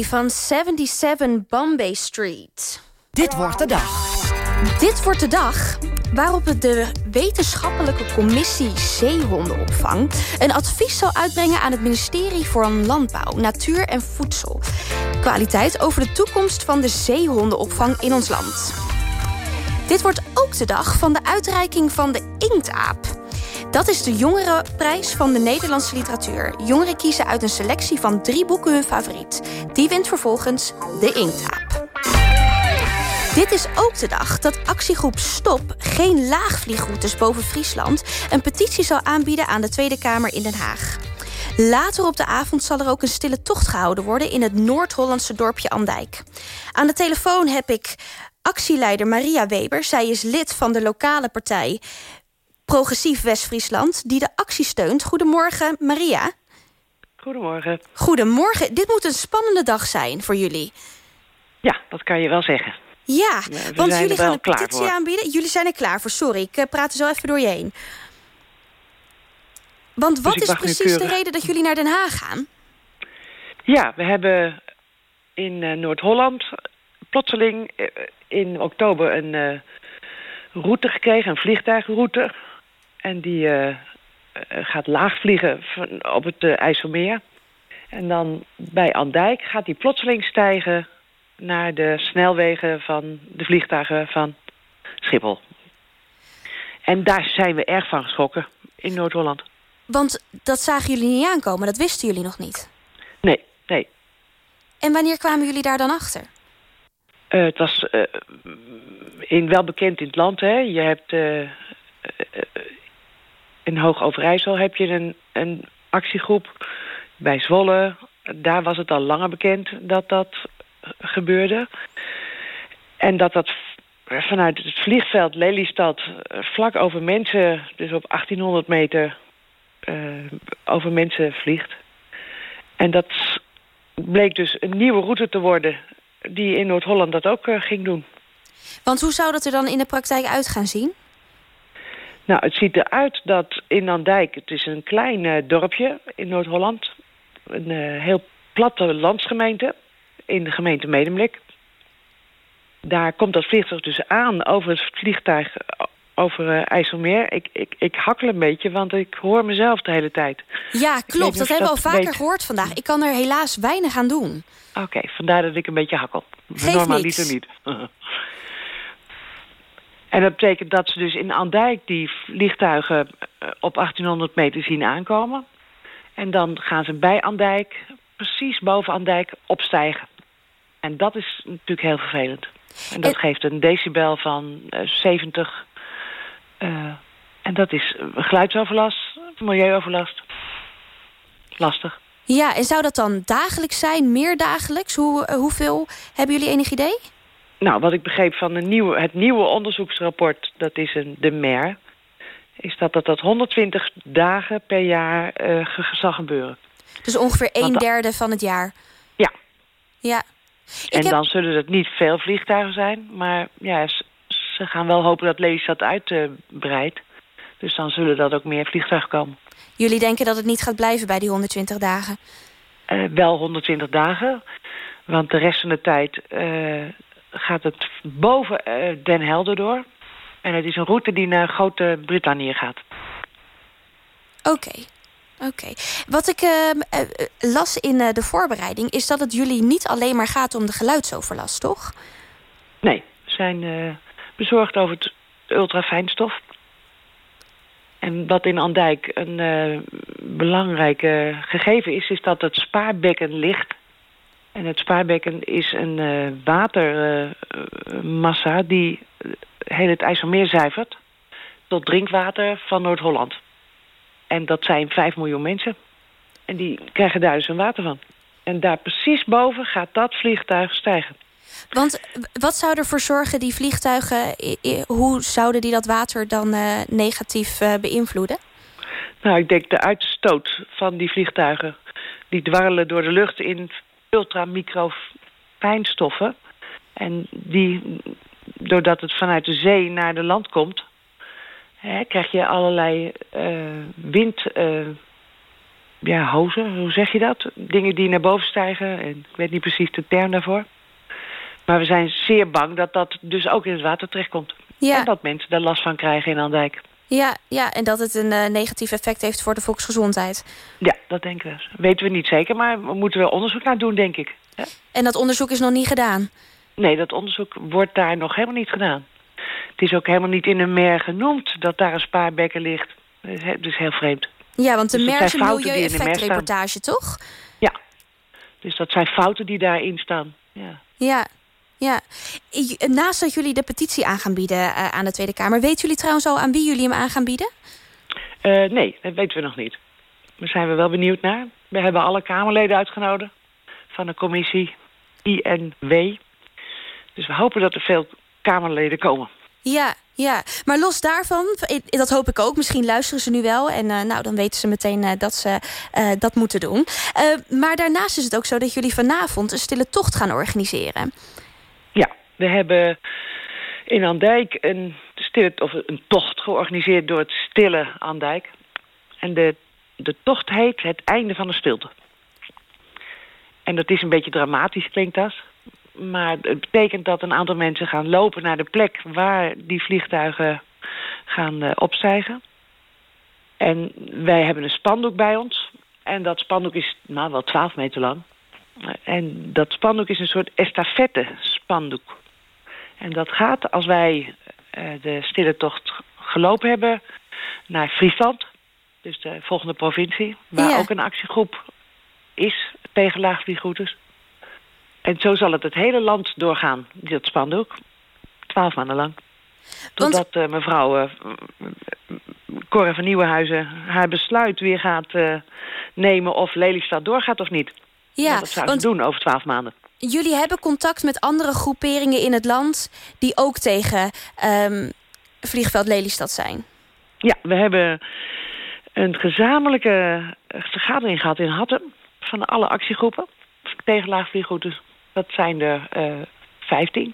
Van 77 Bombay Street. Dit wordt de dag. Dit wordt de dag waarop de wetenschappelijke commissie Zeehondenopvang... een advies zal uitbrengen aan het ministerie voor Landbouw, Natuur en Voedsel. Kwaliteit over de toekomst van de zeehondenopvang in ons land. Dit wordt ook de dag van de uitreiking van de Inktaap. Dat is de jongerenprijs van de Nederlandse literatuur. Jongeren kiezen uit een selectie van drie boeken hun favoriet. Die wint vervolgens de Inktaap. Dit is ook de dag dat actiegroep Stop geen laagvliegroutes boven Friesland een petitie zal aanbieden aan de Tweede Kamer in Den Haag. Later op de avond zal er ook een stille tocht gehouden worden in het Noord-Hollandse dorpje Andijk. Aan de telefoon heb ik actieleider Maria Weber. Zij is lid van de lokale partij Progressief West-Friesland, die de actie steunt. Goedemorgen, Maria. Goedemorgen. Goedemorgen. Dit moet een spannende dag zijn voor jullie. Ja, dat kan je wel zeggen. Ja, we want jullie gaan een petitie aanbieden. Jullie zijn er klaar voor. Sorry, ik eh, praat er zo even door je heen. Want wat Dus ik is precies de reden dat jullie naar Den Haag gaan? Ja, we hebben in eh, Noord-Holland plotseling eh, in oktober een route gekregen, een vliegtuigroute. En die eh, eh, gaat laag vliegen op het eh, IJsselmeer. En dan bij Andijk gaat die plotseling stijgen naar de snelwegen van de vliegtuigen van Schiphol. En daar zijn we erg van geschrokken in Noord-Holland. Want dat zagen jullie niet aankomen, dat wisten jullie nog niet. Nee, nee. En wanneer kwamen jullie daar dan achter? Het was in, wel bekend in het land. Hè? Je hebt eh, in Hoog Overijssel heb je een, een actiegroep. Bij Zwolle, daar was het al langer bekend dat dat gebeurde. En dat dat vanuit het vliegveld Lelystad vlak over mensen, dus op 1800 meter eh, over mensen vliegt. En dat bleek dus een nieuwe route te worden die in Noord-Holland dat ook eh, ging doen. Want hoe zou dat er dan in de praktijk uit gaan zien? Nou, het ziet eruit dat in Andijk, het is een klein eh, dorpje in Noord-Holland, een eh, heel platte landsgemeente in de gemeente Medemblik. Daar komt dat vliegtuig dus aan over het vliegtuig, over eh, IJsselmeer. Ik, ik, ik hakkel een beetje, want ik hoor mezelf de hele tijd. Ja, klopt. Dat hebben we al vaker weet. gehoord vandaag. Ik kan er helaas weinig aan doen. Oké, vandaar dat ik een beetje hakkel. Niks. niet. en dat betekent dat ze dus in Andijk die vliegtuigen eh, op 1800 meter zien aankomen. En dan gaan ze bij Andijk, precies boven Andijk, opstijgen. En dat is natuurlijk heel vervelend. En dat geeft een decibel van eh, 70. eh, en dat is eh, geluidsoverlast, milieuoverlast. Lastig. Ja, en zou dat dan dagelijks zijn, meerdagelijks? Hoe, eh, hoeveel hebben jullie enig idee? Nou, wat ik begreep van de nieuwe, het nieuwe onderzoeksrapport, dat is een, de MER, is dat dat, dat 120 dagen per jaar ge- zal gebeuren. Dus ongeveer een derde van het jaar. Ja. Ja. en heb- dan zullen het niet veel vliegtuigen zijn, maar ja, ze gaan wel hopen dat Lelystad uitbreidt. dus dan zullen dat ook meer vliegtuigen komen. Jullie denken dat het niet gaat blijven bij die 120 dagen? Eh, wel 120 dagen, want de rest van de tijd eh, gaat het boven eh, Den Helder door. En het is een route die naar Groot-Brittannië gaat. Oké. Oké. Wat ik eh, las in eh, de voorbereiding... is dat het jullie niet alleen maar gaat om de geluidsoverlast, toch? Nee, we zijn bezorgd over het ultrafijnstof. En wat in Andijk een belangrijk gegeven is, is dat het spaarbekken ligt. En het spaarbekken is een eh, watermassa die heel het IJsselmeer zuivert tot drinkwater van Noord-Holland. En dat zijn 5 miljoen mensen. En die krijgen daar dus hun water van. En daar precies boven gaat dat vliegtuig stijgen. Want wat zou ervoor zorgen, die vliegtuigen... hoe zouden die dat water dan eh, negatief eh, beïnvloeden? Nou, ik denk de uitstoot van die vliegtuigen... die dwarrelen door de lucht in ultramicrofijnstoffen. En die, doordat het vanuit de zee naar de land komt... Hè, krijg je allerlei eh, wind... eh, ja, hozen, hoe zeg je dat? Dingen die naar boven stijgen. En ik weet niet precies de term daarvoor. Maar we zijn zeer bang dat dat dus ook in het water terechtkomt. Ja. En dat mensen daar last van krijgen in Andijk. Ja, ja, en dat het een eh, negatief effect heeft voor de volksgezondheid. Ja, dat denken we. Weten we niet zeker, maar we moeten wel onderzoek naar doen, denk ik. Ja? En dat onderzoek is nog niet gedaan. Nee, dat onderzoek wordt daar nog helemaal niet gedaan. Het is ook helemaal niet in de mer genoemd dat daar een spaarbekken ligt. Dat is he- dat is heel vreemd. Ja, want de Dus MER is een milieueffectreportage, toch? Ja, dus dat zijn fouten die daarin staan. Ja. Ja, ja. Naast dat jullie de petitie aan gaan bieden eh, aan de Tweede Kamer... weten jullie trouwens al aan wie jullie hem aan gaan bieden? Eh, nee, dat weten we nog niet. Daar zijn we wel benieuwd naar. We hebben alle Kamerleden uitgenodigd van de commissie INW. Dus we hopen dat er veel Kamerleden komen. Ja, ja. Maar los daarvan, dat hoop ik ook. Misschien luisteren ze nu wel. En eh, nou, dan weten ze meteen dat ze dat moeten doen. Maar daarnaast is het ook zo dat jullie vanavond... een stille tocht gaan organiseren. We hebben in Andijk een, of een tocht georganiseerd door het Stille Andijk. En de, de tocht heet Het Einde van de Stilte. En dat is een beetje dramatisch, klinkt dat. Maar het betekent dat een aantal mensen gaan lopen naar de plek waar die vliegtuigen gaan eh, opstijgen. En wij hebben een spandoek bij ons. En dat spandoek is nou wel 12 meter lang. En dat spandoek is een soort estafette spandoek. En dat gaat als wij eh, de stille tocht gelopen hebben naar Friesland. Dus de volgende provincie. Waar Ja. ook een actiegroep is tegen laagvliegroutes. En zo zal het het hele land doorgaan, dat spandoek. Twaalf maanden lang. Want- Totdat eh, mevrouw Cora van Nieuwenhuizen haar besluit weer gaat nemen of Lelystad doorgaat of niet. Ja, dat zou want ze doen over twaalf maanden. Jullie hebben contact met andere groeperingen in het land... die ook tegen ehm, vliegveld Lelystad zijn. Ja, we hebben een gezamenlijke vergadering gehad in Hattem... van alle actiegroepen tegen laagvliegroutes. Dat zijn er eh vijftien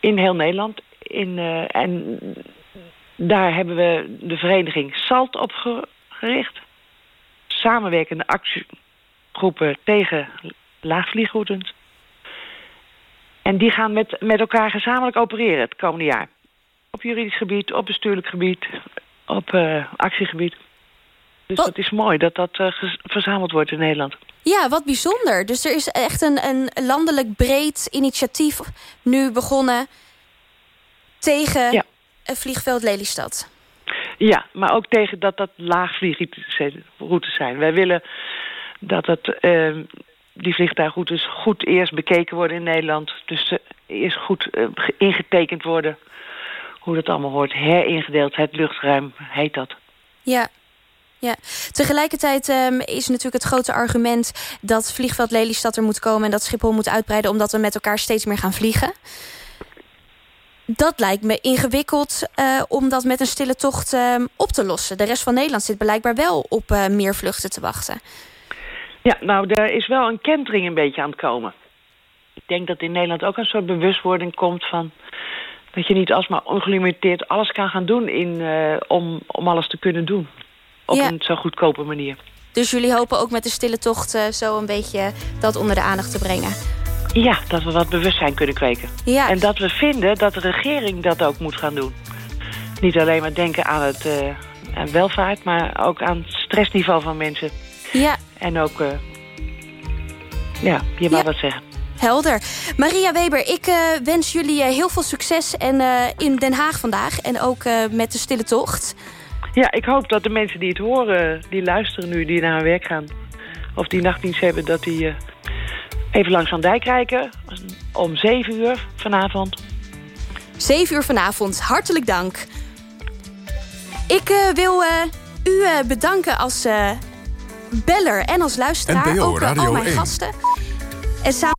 in heel Nederland. In, eh, en daar hebben we de vereniging SALT opgericht. Samenwerkende actiegroepen tegen laagvliegroutes. En die gaan met, met elkaar gezamenlijk opereren het komende jaar. Op juridisch gebied, op bestuurlijk gebied, op eh, actiegebied. Dus dat is mooi dat dat eh, verzameld wordt in Nederland. Ja, wat bijzonder. Dus er is echt een, een landelijk breed initiatief nu begonnen... tegen Ja. vliegveld Lelystad. Ja, maar ook tegen dat dat laagvliegroutes zijn. Wij willen dat het, ehm, die vliegtuigroutes goed eerst bekeken worden in Nederland. Dus eh, eerst goed eh, ge- ingetekend worden. Hoe dat allemaal hoort. Heringedeeld, het luchtruim heet dat. Ja. Ja. Tegelijkertijd ehm, is natuurlijk het grote argument... dat vliegveld Lelystad er moet komen... en dat Schiphol moet uitbreiden... omdat we met elkaar steeds meer gaan vliegen. Dat lijkt me ingewikkeld eh, om dat met een stille tocht ehm, op te lossen. De rest van Nederland zit blijkbaar wel op meer vluchten te wachten. Ja, nou, er is wel een kentering een beetje aan het komen. Ik denk dat in Nederland ook een soort bewustwording komt van... dat je niet alsmaar ongelimiteerd alles kan gaan doen in, eh, om, om alles te kunnen doen. Op Ja. een zo goedkope manier. Dus jullie hopen ook met de stille tocht eh, zo een beetje dat onder de aandacht te brengen. Ja, dat we wat bewustzijn kunnen kweken. Ja. En dat we vinden dat de regering dat ook moet gaan doen. Niet alleen maar denken aan het eh, aan welvaart, maar ook aan het stressniveau van mensen. Ja, En ook, eh, ja, je wou wat zeggen. helder. Maria Weber, ik eh, wens jullie eh, heel veel succes en, in Den Haag vandaag. En ook met de stille tocht. Ja, ik hoop dat de mensen die het horen, die luisteren nu, die naar hun werk gaan... of die nachtdienst hebben, dat die even langs aan dijk kijken. Om zeven uur vanavond. 7 uur vanavond. Hartelijk dank. Ik wil u bedanken als beller en als luisteraar. NPO ook eh, al mijn 1. gasten. En samen